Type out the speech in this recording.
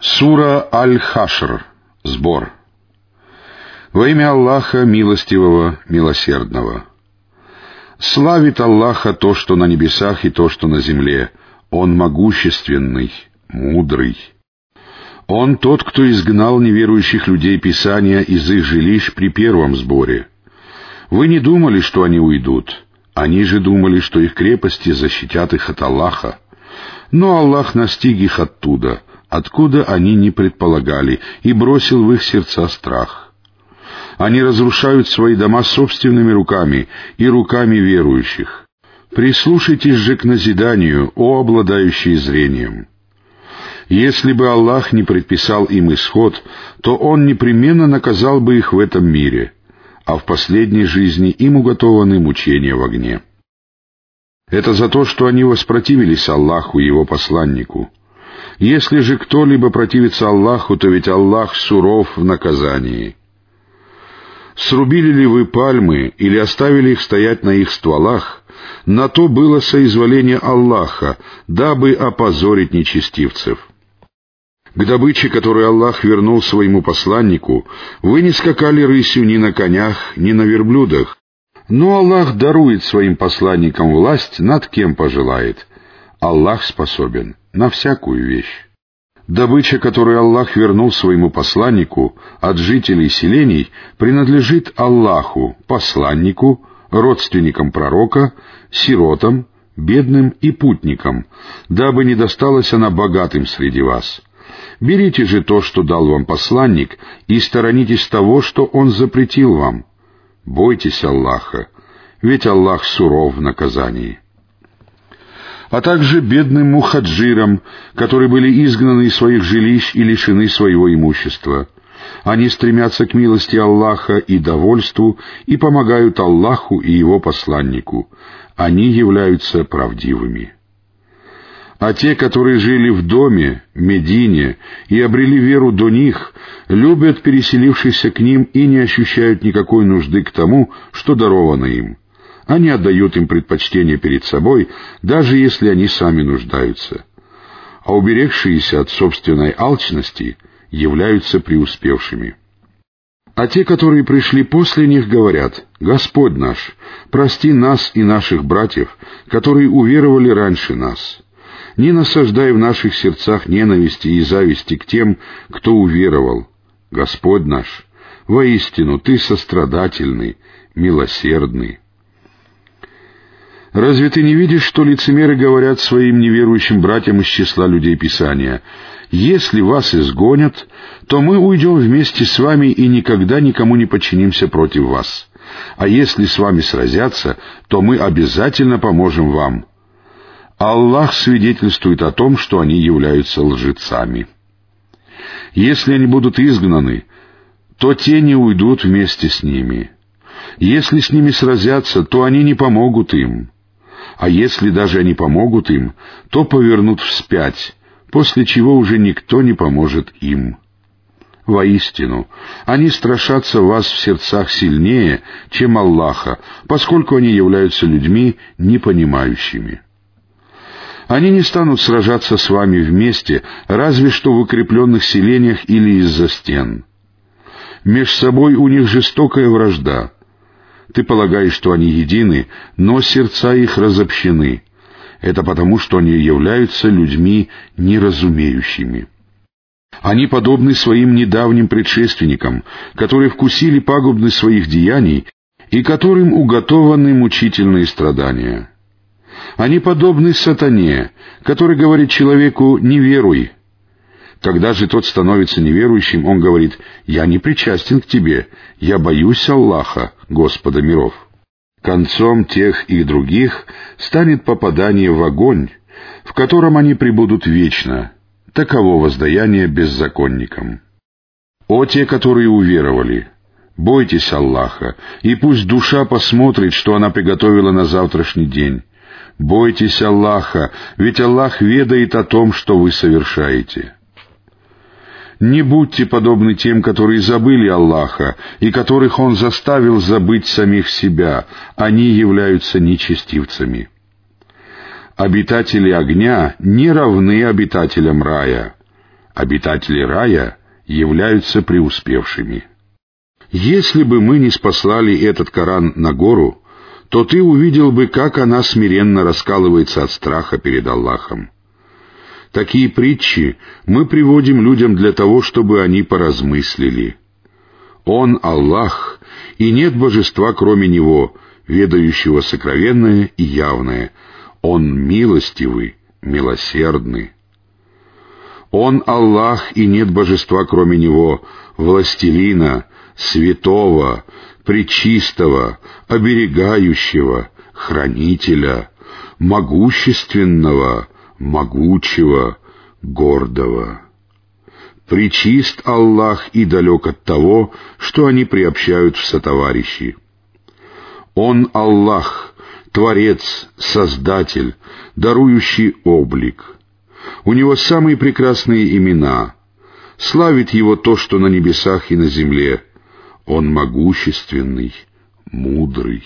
Сура Аль-Хашр. Сбор. Во имя Аллаха Милостивого, Милосердного. Славит Аллаха то, что на небесах и то, что на земле. Он могущественный, мудрый. Он тот, кто изгнал неверующих людей Писания из их жилищ при первом сборе. Вы не думали, что они уйдут. Они же думали, что их крепости защитят их от Аллаха. Но Аллах настиг их оттуда — откуда они не предполагали, и бросил в их сердца страх. Они разрушают свои дома собственными руками и руками верующих. Прислушайтесь же к назиданию, о обладающие зрением. Если бы Аллах не предписал им исход, то Он непременно наказал бы их в этом мире, а в последней жизни им уготованы мучения в огне. Это за то, что они воспротивились Аллаху и Его посланнику — если же кто-либо противится Аллаху, то ведь Аллах суров в наказании. Срубили ли вы пальмы или оставили их стоять на их стволах, на то было соизволение Аллаха, дабы опозорить нечестивцев. К добыче, которую Аллах вернул своему посланнику, вы не скакали рысью ни на конях, ни на верблюдах, но Аллах дарует своим посланникам власть над кем пожелает. Аллах способен на всякую вещь. Добыча, которую Аллах вернул своему посланнику от жителей селений, принадлежит Аллаху, посланнику, родственникам пророка, сиротам, бедным и путникам, дабы не досталась она богатым среди вас. Берите же то, что дал вам посланник, и сторонитесь того, что он запретил вам. Бойтесь Аллаха, ведь Аллах суров в наказании а также бедным мухаджирам, которые были изгнаны из своих жилищ и лишены своего имущества. Они стремятся к милости Аллаха и довольству и помогают Аллаху и Его посланнику. Они являются правдивыми. А те, которые жили в доме, Медине, и обрели веру до них, любят переселившихся к ним и не ощущают никакой нужды к тому, что даровано им — они отдают им предпочтение перед собой, даже если они сами нуждаются. А уберегшиеся от собственной алчности являются преуспевшими. А те, которые пришли после них, говорят, «Господь наш, прости нас и наших братьев, которые уверовали раньше нас. Не насаждай в наших сердцах ненависти и зависти к тем, кто уверовал. Господь наш, воистину Ты сострадательный, милосердный». Разве ты не видишь, что лицемеры говорят своим неверующим братьям из числа людей Писания, «Если вас изгонят, то мы уйдем вместе с вами и никогда никому не подчинимся против вас. А если с вами сразятся, то мы обязательно поможем вам». Аллах свидетельствует о том, что они являются лжецами. Если они будут изгнаны, то те не уйдут вместе с ними. Если с ними сразятся, то они не помогут им а если даже они помогут им, то повернут вспять, после чего уже никто не поможет им. Воистину, они страшатся вас в сердцах сильнее, чем Аллаха, поскольку они являются людьми непонимающими. Они не станут сражаться с вами вместе, разве что в укрепленных селениях или из-за стен. Меж собой у них жестокая вражда — ты полагаешь, что они едины, но сердца их разобщены. Это потому, что они являются людьми неразумеющими. Они подобны своим недавним предшественникам, которые вкусили пагубность своих деяний и которым уготованы мучительные страдания. Они подобны сатане, который говорит человеку «не веруй», когда же тот становится неверующим, он говорит, «Я не причастен к тебе, я боюсь Аллаха, Господа миров». Концом тех и других станет попадание в огонь, в котором они пребудут вечно. Таково воздаяние беззаконникам. О те, которые уверовали! Бойтесь Аллаха, и пусть душа посмотрит, что она приготовила на завтрашний день. Бойтесь Аллаха, ведь Аллах ведает о том, что вы совершаете. Не будьте подобны тем, которые забыли Аллаха, и которых Он заставил забыть самих себя, они являются нечестивцами. Обитатели огня не равны обитателям рая. Обитатели рая являются преуспевшими. Если бы мы не спаслали этот Коран на гору, то ты увидел бы, как она смиренно раскалывается от страха перед Аллахом. Такие притчи мы приводим людям для того, чтобы они поразмыслили. Он Аллах, и нет божества, кроме Него, ведающего сокровенное и явное. Он милостивый, милосердный. Он Аллах, и нет божества, кроме Него, властелина, святого, пречистого, оберегающего, хранителя, могущественного, могучего, гордого. Причист Аллах и далек от того, что они приобщают в сотоварищи. Он Аллах, Творец, Создатель, дарующий облик. У Него самые прекрасные имена. Славит Его то, что на небесах и на земле. Он могущественный, мудрый.